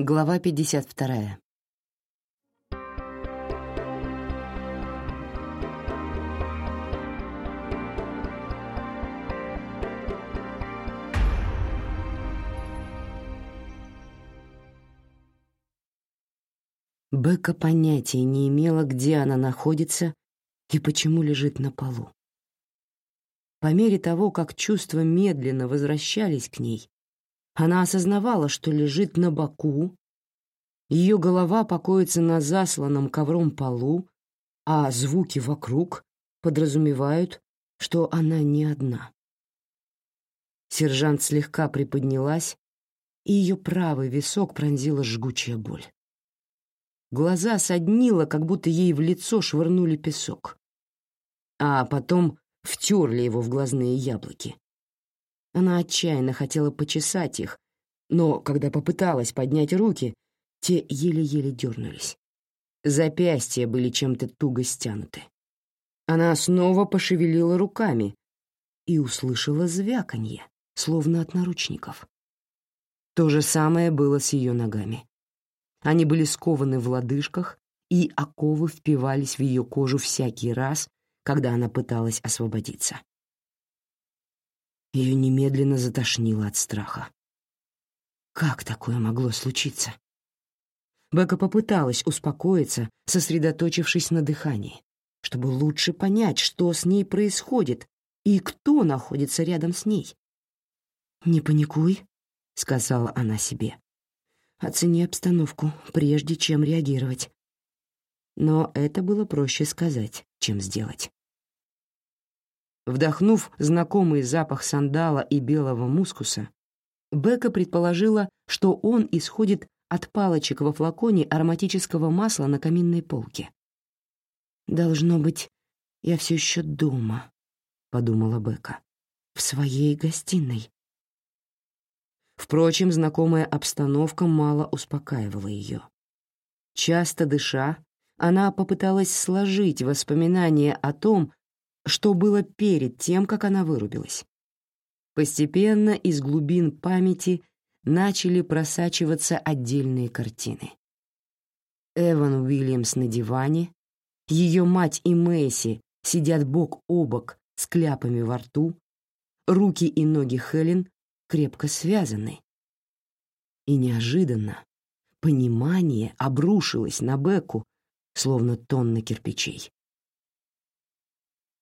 Глава 52. Бека понятия не имела, где она находится и почему лежит на полу. По мере того, как чувства медленно возвращались к ней, она осознавала, что лежит на боку, ее голова покоится на засланном ковром полу, а звуки вокруг подразумевают, что она не одна. Сержант слегка приподнялась, и ее правый висок пронзила жгучая боль. Глаза соднило, как будто ей в лицо швырнули песок. А потом втерли его в глазные яблоки. Она отчаянно хотела почесать их, но когда попыталась поднять руки, те еле-еле дернулись. Запястья были чем-то туго стянуты. Она снова пошевелила руками и услышала звяканье, словно от наручников. То же самое было с ее ногами. Они были скованы в лодыжках, и оковы впивались в ее кожу всякий раз, когда она пыталась освободиться. Ее немедленно затошнило от страха. Как такое могло случиться? Бека попыталась успокоиться, сосредоточившись на дыхании, чтобы лучше понять, что с ней происходит и кто находится рядом с ней. «Не паникуй», — сказала она себе. «Оцени обстановку, прежде чем реагировать». Но это было проще сказать, чем сделать. Вдохнув знакомый запах сандала и белого мускуса, Бека предположила, что он исходит от палочек во флаконе ароматического масла на каминной полке. «Должно быть, я все еще дома», — подумала Бека, — «в своей гостиной». Впрочем, знакомая обстановка мало успокаивала ее. Часто дыша, она попыталась сложить воспоминания о том, что было перед тем, как она вырубилась. Постепенно из глубин памяти начали просачиваться отдельные картины. Эван Уильямс на диване, ее мать и Мэйси сидят бок о бок с кляпами во рту, руки и ноги Хелен крепко связаны. И неожиданно понимание обрушилось на Беку, словно тонна кирпичей.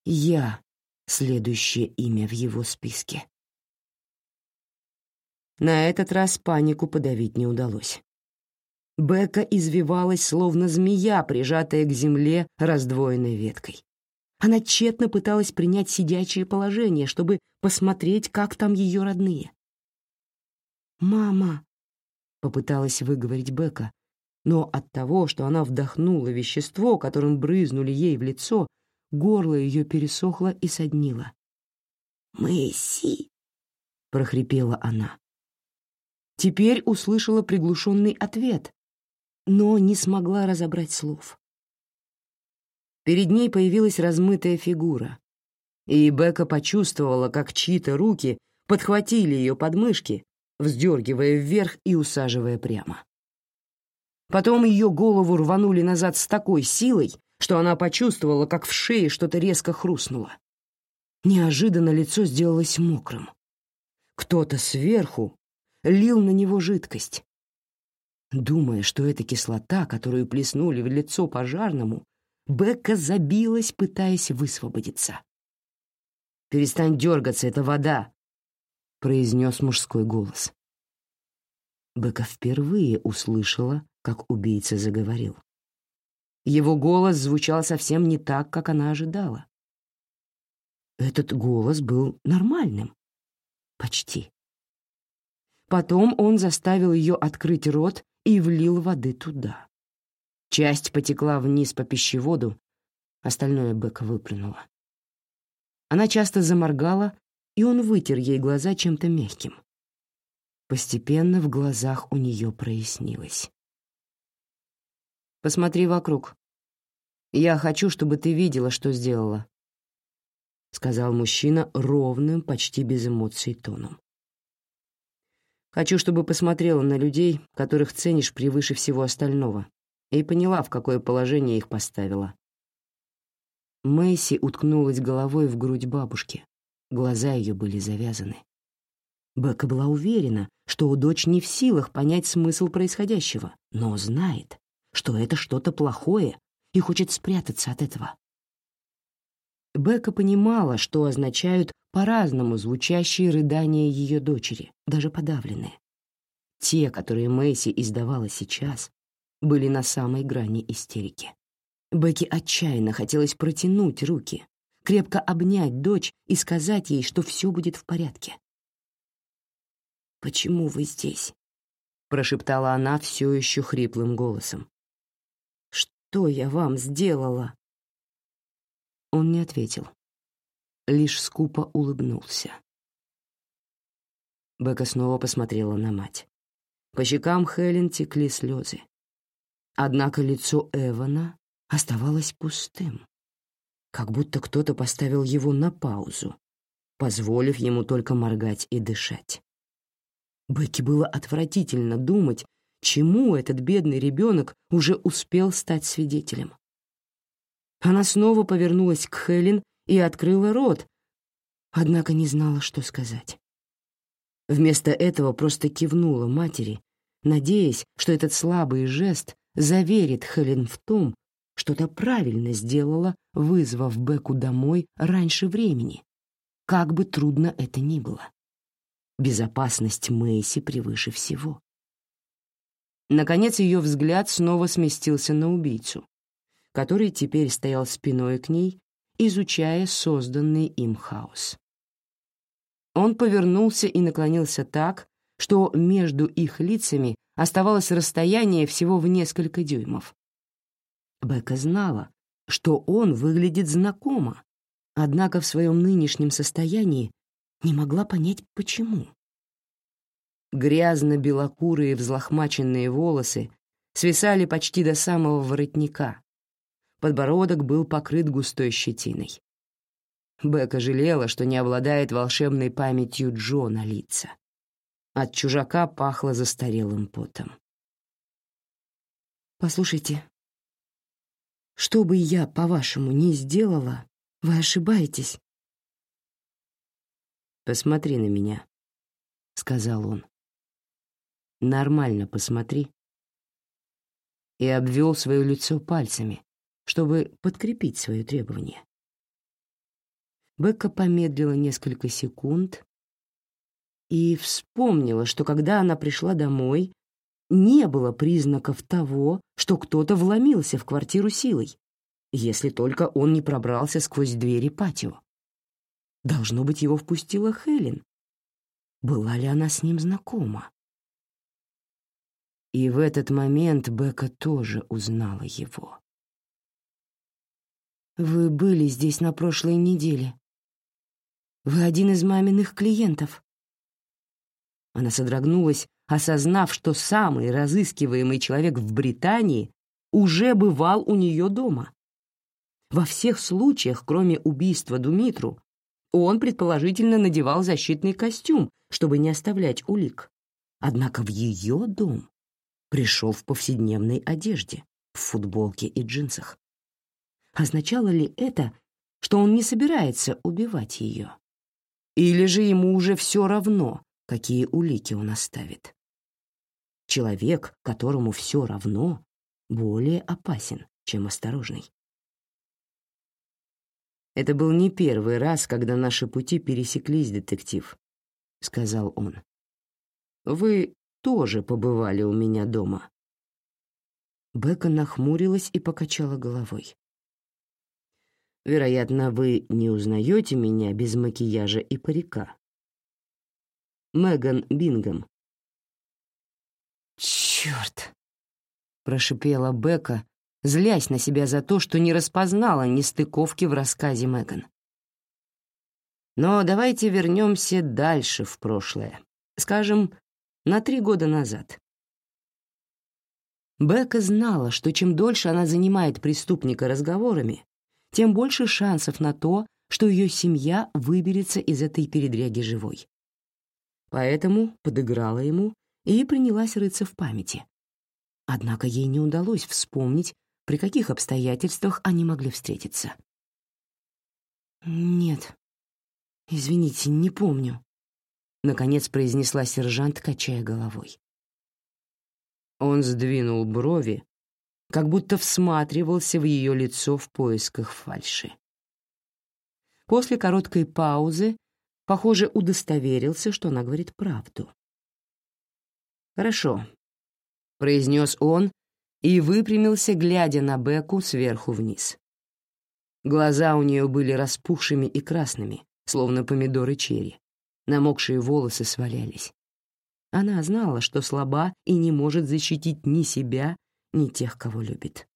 Я — следующее имя в его списке. На этот раз панику подавить не удалось. Бека извивалась, словно змея, прижатая к земле раздвоенной веткой. Она тщетно пыталась принять сидячее положение, чтобы посмотреть, как там ее родные. «Мама!» — попыталась выговорить Бека, но от того, что она вдохнула вещество, которым брызнули ей в лицо, горло ее пересохло и соднило. «Мэйси!» — прохрипела она. Теперь услышала приглушенный ответ, но не смогла разобрать слов. Перед ней появилась размытая фигура, и Бека почувствовала, как чьи-то руки подхватили ее подмышки, вздергивая вверх и усаживая прямо. Потом ее голову рванули назад с такой силой, что она почувствовала, как в шее что-то резко хрустнуло. Неожиданно лицо сделалось мокрым. Кто-то сверху лил на него жидкость. Думая, что это кислота, которую плеснули в лицо пожарному, Бекка забилась, пытаясь высвободиться. «Перестань дергаться, это вода», — произнес мужской голос. Бека впервые услышала, как убийца заговорил. Его голос звучал совсем не так, как она ожидала. Этот голос был нормальным. Почти. Потом он заставил ее открыть рот и влил воды туда. Часть потекла вниз по пищеводу, остальное Бека выплюнула. Она часто заморгала, и он вытер ей глаза чем-то мягким. Постепенно в глазах у нее прояснилось. Посмотри вокруг. Я хочу, чтобы ты видела, что сделала», — сказал мужчина ровным, почти без эмоций тоном. Хочу, чтобы посмотрела на людей, которых ценишь превыше всего остального, и поняла, в какое положение их поставила. Мэйси уткнулась головой в грудь бабушки. Глаза ее были завязаны. Бека была уверена, что дочь не в силах понять смысл происходящего, но знает, что это что-то плохое и хочет спрятаться от этого. Бека понимала, что означают по-разному звучащие рыдания ее дочери, даже подавленные. Те, которые Мэйси издавала сейчас, были на самой грани истерики. Бекке отчаянно хотелось протянуть руки, крепко обнять дочь и сказать ей, что все будет в порядке. «Почему вы здесь?» — прошептала она все еще хриплым голосом. «Что я вам сделала?» Он не ответил, лишь скупо улыбнулся. Бека снова посмотрела на мать. По щекам Хелен текли слезы. Однако лицо Эвана оставалось пустым, как будто кто-то поставил его на паузу, позволив ему только моргать и дышать. Бекки было отвратительно думать, чему этот бедный ребенок уже успел стать свидетелем. Она снова повернулась к Хелен и открыла рот, однако не знала, что сказать. Вместо этого просто кивнула матери, надеясь, что этот слабый жест заверит Хелен в том, что та правильно сделала, вызвав Беку домой раньше времени, как бы трудно это ни было. Безопасность Мэйси превыше всего. Наконец ее взгляд снова сместился на убийцу, который теперь стоял спиной к ней, изучая созданный им хаос. Он повернулся и наклонился так, что между их лицами оставалось расстояние всего в несколько дюймов. Бека знала, что он выглядит знакомо, однако в своем нынешнем состоянии не могла понять, почему. Грязно-белокурые взлохмаченные волосы свисали почти до самого воротника. Подбородок был покрыт густой щетиной. Бека жалела, что не обладает волшебной памятью Джо на лица. От чужака пахло застарелым потом. «Послушайте, что бы я, по-вашему, ни сделала, вы ошибаетесь. «Посмотри на меня», — сказал он. «Нормально посмотри». И обвел свое лицо пальцами, чтобы подкрепить свое требование. Бекка помедлила несколько секунд и вспомнила, что когда она пришла домой, не было признаков того, что кто-то вломился в квартиру силой, если только он не пробрался сквозь двери патио. Должно быть, его впустила Хелен. Была ли она с ним знакома? И в этот момент Бека тоже узнала его. «Вы были здесь на прошлой неделе. Вы один из маминых клиентов». Она содрогнулась, осознав, что самый разыскиваемый человек в Британии уже бывал у нее дома. Во всех случаях, кроме убийства Думитру, он, предположительно, надевал защитный костюм, чтобы не оставлять улик. Однако в ее дом пришел в повседневной одежде, в футболке и джинсах. Означало ли это, что он не собирается убивать ее? Или же ему уже все равно, какие улики он оставит? Человек, которому все равно, более опасен, чем осторожный. «Это был не первый раз, когда наши пути пересеклись, детектив», — сказал он. «Вы тоже побывали у меня дома». Бека нахмурилась и покачала головой. «Вероятно, вы не узнаете меня без макияжа и парика». Меган Бингом. «Черт!» — прошипела Бека, злясь на себя за то, что не распознала нестыковки в рассказе Меган. Но давайте вернемся дальше в прошлое, скажем, на три года назад. Бека знала, что чем дольше она занимает преступника разговорами, тем больше шансов на то, что ее семья выберется из этой передряги живой. поэтому подыграла ему и принялась рыться в памяти. Однако ей не удалось вспомнить, при каких обстоятельствах они могли встретиться. «Нет, извините, не помню», — наконец произнесла сержант, качая головой. Он сдвинул брови, как будто всматривался в ее лицо в поисках фальши. После короткой паузы, похоже, удостоверился, что она говорит правду. «Хорошо», — произнес он и выпрямился, глядя на Беку сверху вниз. Глаза у нее были распухшими и красными, словно помидоры черри. Намокшие волосы свалялись. Она знала, что слаба и не может защитить ни себя, ни тех, кого любит.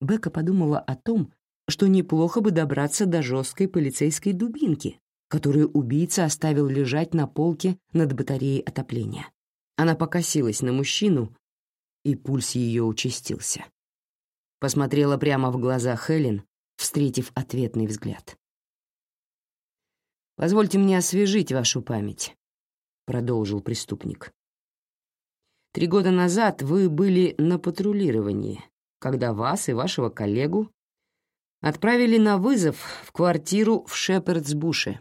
Бека подумала о том, что неплохо бы добраться до жесткой полицейской дубинки, которую убийца оставил лежать на полке над батареей отопления. Она покосилась на мужчину, и пульс ее участился. Посмотрела прямо в глаза Хелен, встретив ответный взгляд. «Позвольте мне освежить вашу память», — продолжил преступник. «Три года назад вы были на патрулировании, когда вас и вашего коллегу отправили на вызов в квартиру в Шепердсбуше.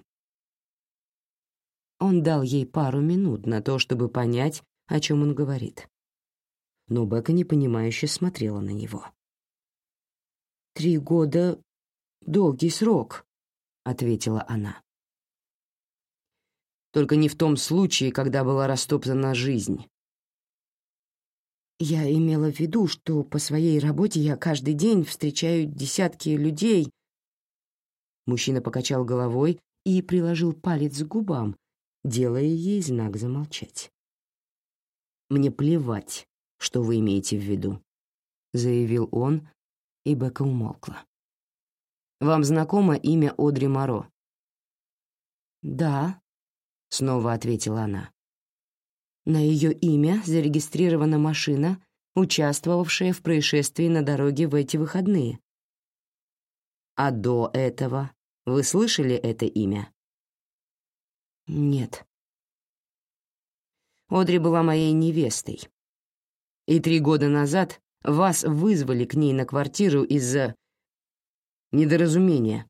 Он дал ей пару минут на то, чтобы понять, о чем он говорит. Но Бека непонимающе смотрела на него. «Три года — долгий срок», — ответила она. «Только не в том случае, когда была растоптана жизнь». Я имела в виду, что по своей работе я каждый день встречаю десятки людей. Мужчина покачал головой и приложил палец к губам, делая ей знак замолчать. «Мне плевать, что вы имеете в виду», — заявил он, и Бека умолкла. «Вам знакомо имя Одри Моро?» «Да», — снова ответила она. На ее имя зарегистрирована машина, участвовавшая в происшествии на дороге в эти выходные. А до этого вы слышали это имя? Нет. Одри была моей невестой. И три года назад вас вызвали к ней на квартиру из-за недоразумения.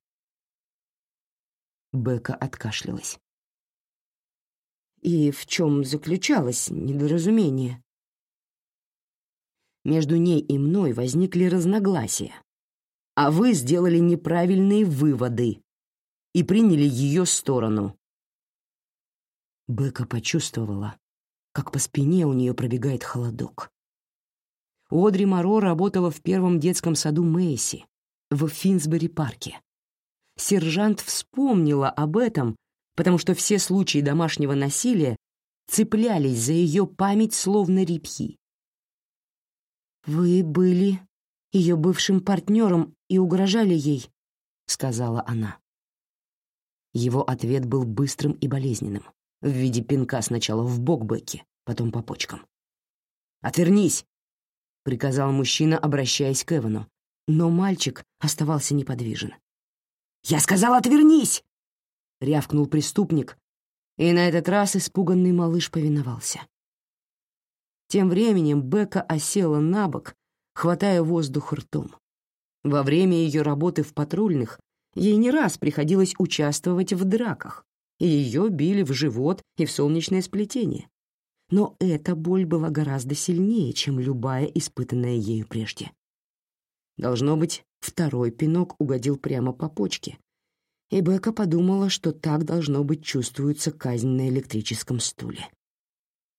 Бека откашлялась. И в чем заключалось недоразумение? Между ней и мной возникли разногласия, а вы сделали неправильные выводы и приняли ее сторону. Бека почувствовала, как по спине у нее пробегает холодок. Одри Моро работала в первом детском саду Мэйси в Финсбери-парке. Сержант вспомнила об этом, потому что все случаи домашнего насилия цеплялись за ее память словно репьи. «Вы были ее бывшим партнером и угрожали ей», — сказала она. Его ответ был быстрым и болезненным, в виде пинка сначала в бок Бекки, потом по почкам. «Отвернись!» — приказал мужчина, обращаясь к Эвану, но мальчик оставался неподвижен. «Я сказал, отвернись!» — рявкнул преступник, и на этот раз испуганный малыш повиновался. Тем временем Бека осела на бок, хватая воздух ртом. Во время ее работы в патрульных ей не раз приходилось участвовать в драках, и ее били в живот и в солнечное сплетение. Но эта боль была гораздо сильнее, чем любая испытанная ею прежде. Должно быть, второй пинок угодил прямо по почке, и Бека подумала, что так должно быть чувствуется казнь на электрическом стуле.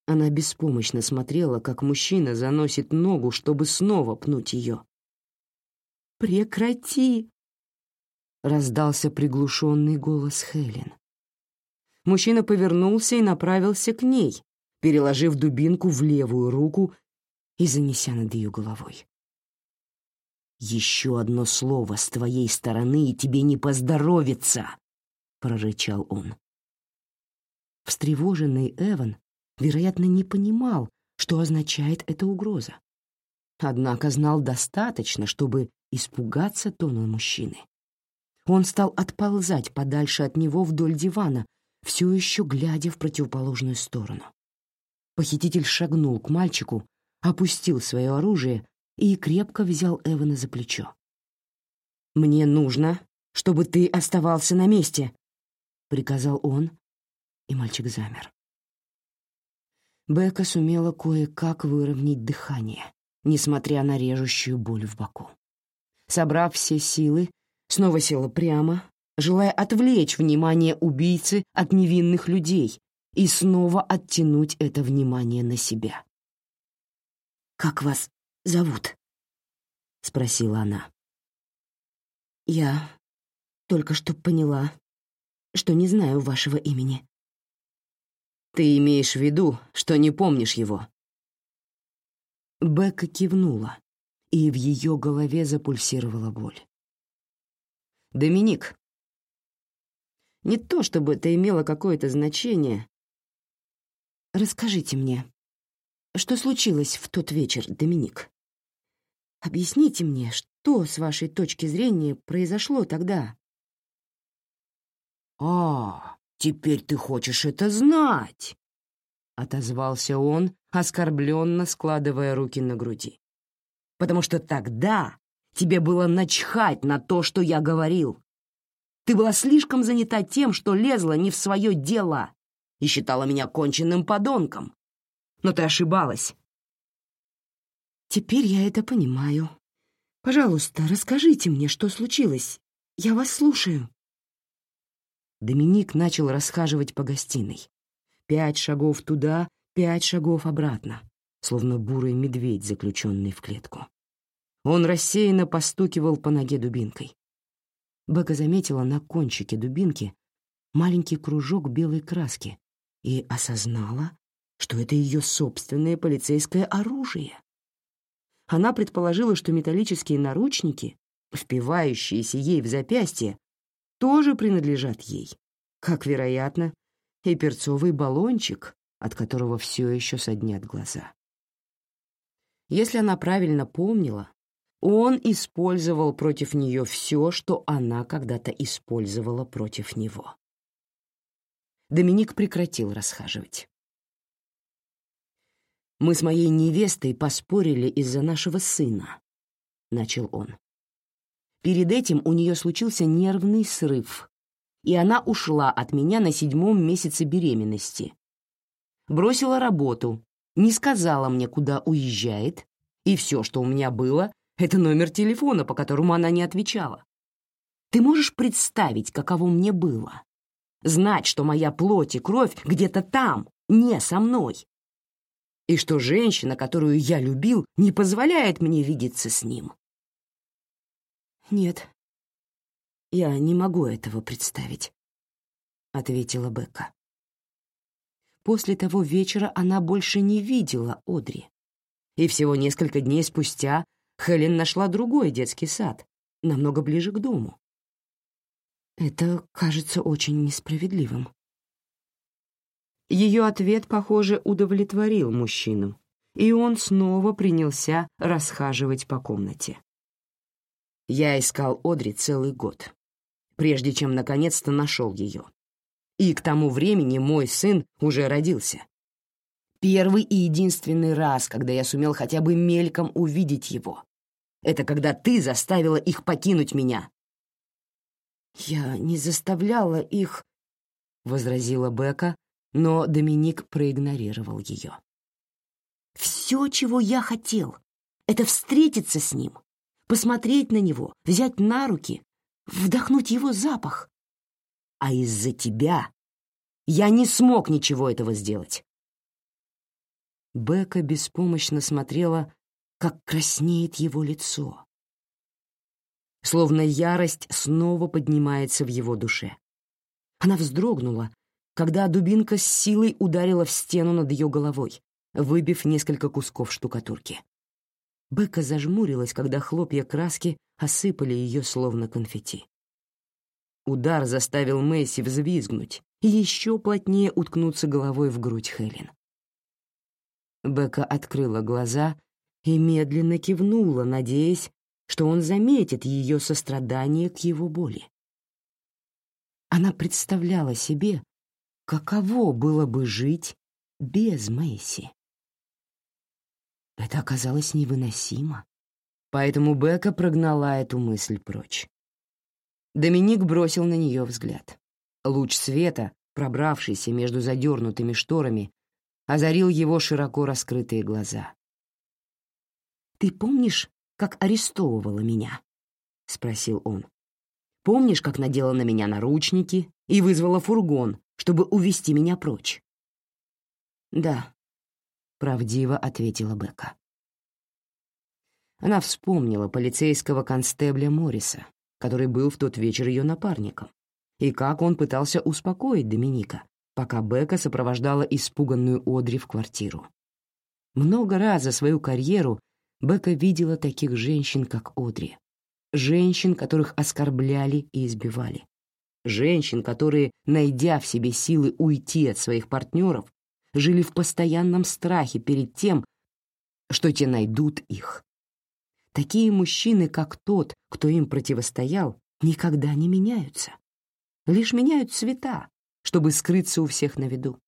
Она беспомощно смотрела, как мужчина заносит ногу, чтобы снова пнуть ее. «Прекрати!» — раздался приглушенный голос Хелен. Мужчина повернулся и направился к ней, переложив дубинку в левую руку и занеся над ее головой. «Еще одно слово с твоей стороны, и тебе не поздоровится!» — прорычал он. Встревоженный Эван, вероятно, не понимал, что означает эта угроза. Однако знал достаточно, чтобы испугаться тона мужчины. Он стал отползать подальше от него вдоль дивана, все еще глядя в противоположную сторону. Похититель шагнул к мальчику, опустил свое оружие и крепко взял Эвана за плечо. «Мне нужно, чтобы ты оставался на месте», — приказал он, и мальчик замер. Бека сумела кое-как выровнять дыхание, несмотря на режущую боль в боку. Собрав все силы, снова села прямо, желая отвлечь внимание убийцы от невинных людей и снова оттянуть это внимание на себя. «Как вас зовут?» — спросила она. «Я только что поняла, что не знаю вашего имени». «Ты имеешь в виду, что не помнишь его?» Бекка кивнула, и в ее голове запульсировала боль. «Доминик, не то чтобы это имело какое-то значение. Расскажите мне, что случилось в тот вечер, Доминик? Объясните мне, что, с вашей точки зрения, произошло тогда? «А, теперь ты хочешь это знать!» — отозвался он, оскорбленно складывая руки на груди. «Потому что тогда тебе было начхать на то, что я говорил. Ты была слишком занята тем, что лезла не в свое дело и считала меня конченным подонком. Но ты ошибалась. Теперь я это понимаю. Пожалуйста, расскажите мне, что случилось. Я вас слушаю. Доминик начал расхаживать по гостиной. Пять шагов туда, пять шагов обратно, словно бурый медведь, заключенный в клетку. Он рассеянно постукивал по ноге дубинкой. Бека заметила на кончике дубинки маленький кружок белой краски и осознала, что это ее собственное полицейское оружие. Она предположила, что металлические наручники, впивающиеся ей в запястье, тоже принадлежат ей, как, вероятно, и перцовый баллончик, от которого все еще соднят глаза. Если она правильно помнила, он использовал против нее все, что она когда-то использовала против него. Доминик прекратил расхаживать. «Мы с моей невестой поспорили из-за нашего сына», — начал он. Перед этим у нее случился нервный срыв, и она ушла от меня на седьмом месяце беременности. Бросила работу, не сказала мне, куда уезжает, и все, что у меня было, это номер телефона, по которому она не отвечала. Ты можешь представить, каково мне было? Знать, что моя плоть и кровь где-то там, не со мной. И что женщина, которую я любил, не позволяет мне видеться с ним. «Нет, я не могу этого представить», — ответила Бекка. После того вечера она больше не видела Одри. И всего несколько дней спустя Хелен нашла другой детский сад, намного ближе к дому. Это кажется очень несправедливым. Ее ответ, похоже, удовлетворил мужчину, и он снова принялся расхаживать по комнате. Я искал Одри целый год, прежде чем наконец-то нашел ее. И к тому времени мой сын уже родился. Первый и единственный раз, когда я сумел хотя бы мельком увидеть его. Это когда ты заставила их покинуть меня. Я не заставляла их, возразила Бека, но Доминик проигнорировал ее. Все, чего я хотел, это встретиться с ним, посмотреть на него, взять на руки, вдохнуть его запах. А из-за тебя я не смог ничего этого сделать. Бека беспомощно смотрела, как краснеет его лицо. Словно ярость снова поднимается в его душе. Она вздрогнула, когда дубинка с силой ударила в стену над ее головой, выбив несколько кусков штукатурки. Бека зажмурилась, когда хлопья краски осыпали ее словно конфетти. Удар заставил Мэйси взвизгнуть и еще плотнее уткнуться головой в грудь Хелен. Бека открыла глаза и медленно кивнула, надеясь, что он заметит ее сострадание к его боли. Она представляла себе, Каково было бы жить без Мэйси? Это оказалось невыносимо, поэтому Бека прогнала эту мысль прочь. Доминик бросил на нее взгляд. Луч света, пробравшийся между задернутыми шторами, озарил его широко раскрытые глаза. «Ты помнишь, как арестовывала меня?» — спросил он. «Помнишь, как надела на меня наручники и вызвала фургон, чтобы увести меня прочь?» «Да», — правдиво ответила Бека. Она вспомнила полицейского констебля Морриса, который был в тот вечер ее напарником, и как он пытался успокоить Доминика, пока Бека сопровождала испуганную Одри в квартиру. Много раз за свою карьеру Бека видела таких женщин, как Одри. Женщин, которых оскорбляли и избивали. Женщин, которые, найдя в себе силы уйти от своих партнеров, жили в постоянном страхе перед тем, что те найдут их. Такие мужчины, как тот, кто им противостоял, никогда не меняются. Лишь меняют цвета, чтобы скрыться у всех на виду.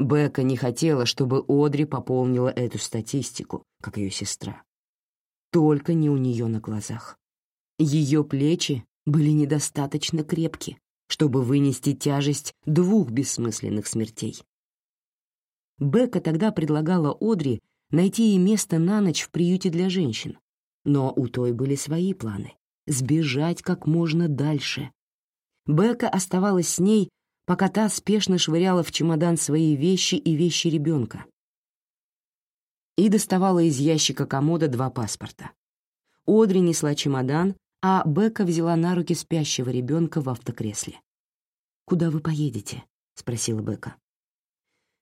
Бека не хотела, чтобы Одри пополнила эту статистику, как ее сестра. Только не у нее на глазах. Ее плечи были недостаточно крепки, чтобы вынести тяжесть двух бессмысленных смертей. Бека тогда предлагала Одри найти ей место на ночь в приюте для женщин, но у той были свои планы — сбежать как можно дальше. Бека оставалась с ней, пока та спешно швыряла в чемодан свои вещи и вещи ребенка. И доставала из ящика комода два паспорта. Одри несла чемодан, а Бека взяла на руки спящего ребенка в автокресле. «Куда вы поедете?» — спросила Бека.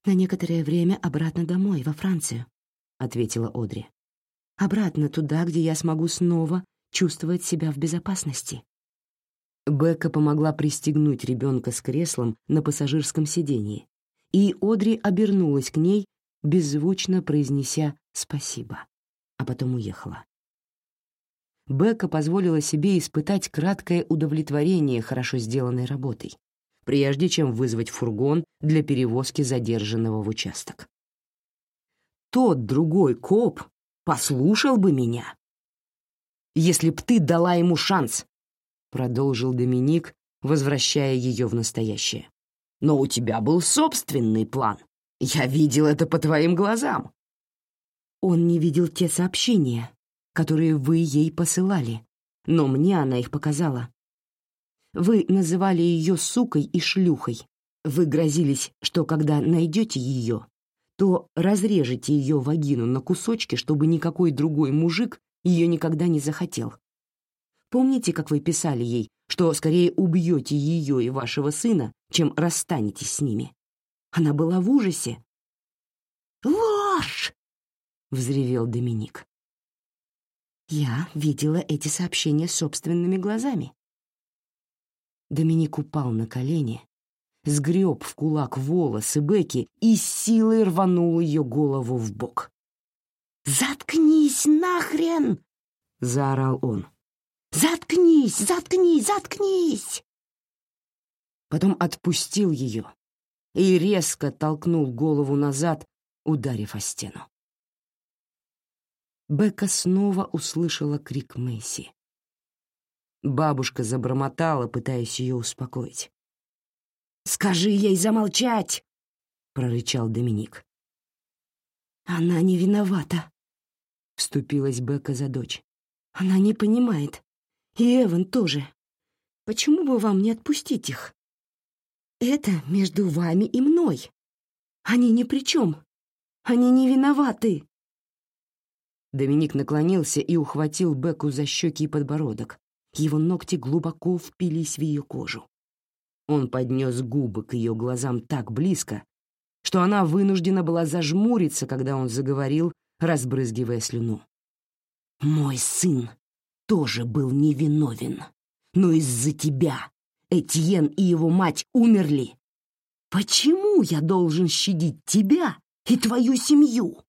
«На некоторое время обратно домой, во Францию», — ответила Одри обратно туда, где я смогу снова чувствовать себя в безопасности. Бекка помогла пристегнуть ребенка с креслом на пассажирском сидении, и Одри обернулась к ней, беззвучно произнеся «спасибо», а потом уехала. Бекка позволила себе испытать краткое удовлетворение хорошо сделанной работой, прежде чем вызвать фургон для перевозки задержанного в участок. Тот другой коп послушал бы меня. Если б ты дала ему шанс, продолжил Доминик, возвращая ее в настоящее. Но у тебя был собственный план. Я видел это по твоим глазам. Он не видел те сообщения, которые вы ей посылали, но мне она их показала. Вы называли ее сукой и шлюхой. Вы грозились, что когда найдете ее, то разрежете ее вагину на кусочки, чтобы никакой другой мужик ее никогда не захотел. Помните, как вы писали ей, что скорее убьете ее и вашего сына, чем расстанетесь с ними? Она была в ужасе. «Ложь!» — взревел Доминик. Я видела эти сообщения собственными глазами. Доминик упал на колени, сгреб в кулак волосы Бекки и силой рванул ее голову в бок. «Заткнись нахрен!» — заорал он. «Заткнись! Заткнись! Заткнись!» Потом отпустил ее и резко толкнул голову назад, ударив о стену. Бека снова услышала крик Мэйси. Бабушка забормотала, пытаясь ее успокоить. Скажи ей замолчать!» — прорычал Доминик. «Она не виновата», — вступилась Бека за дочь. «Она не понимает. И Эван тоже. Почему бы вам не отпустить их? Это между вами и мной. Они ни при чем. Они не виноваты». Доминик наклонился и ухватил Беку за щеки и подбородок. Его ногти глубоко впились в ее кожу. Он поднес губы к ее глазам так близко, что она вынуждена была зажмуриться, когда он заговорил, разбрызгивая слюну. «Мой сын тоже был невиновен, но из-за тебя Этьен и его мать умерли. Почему я должен щадить тебя и твою семью?»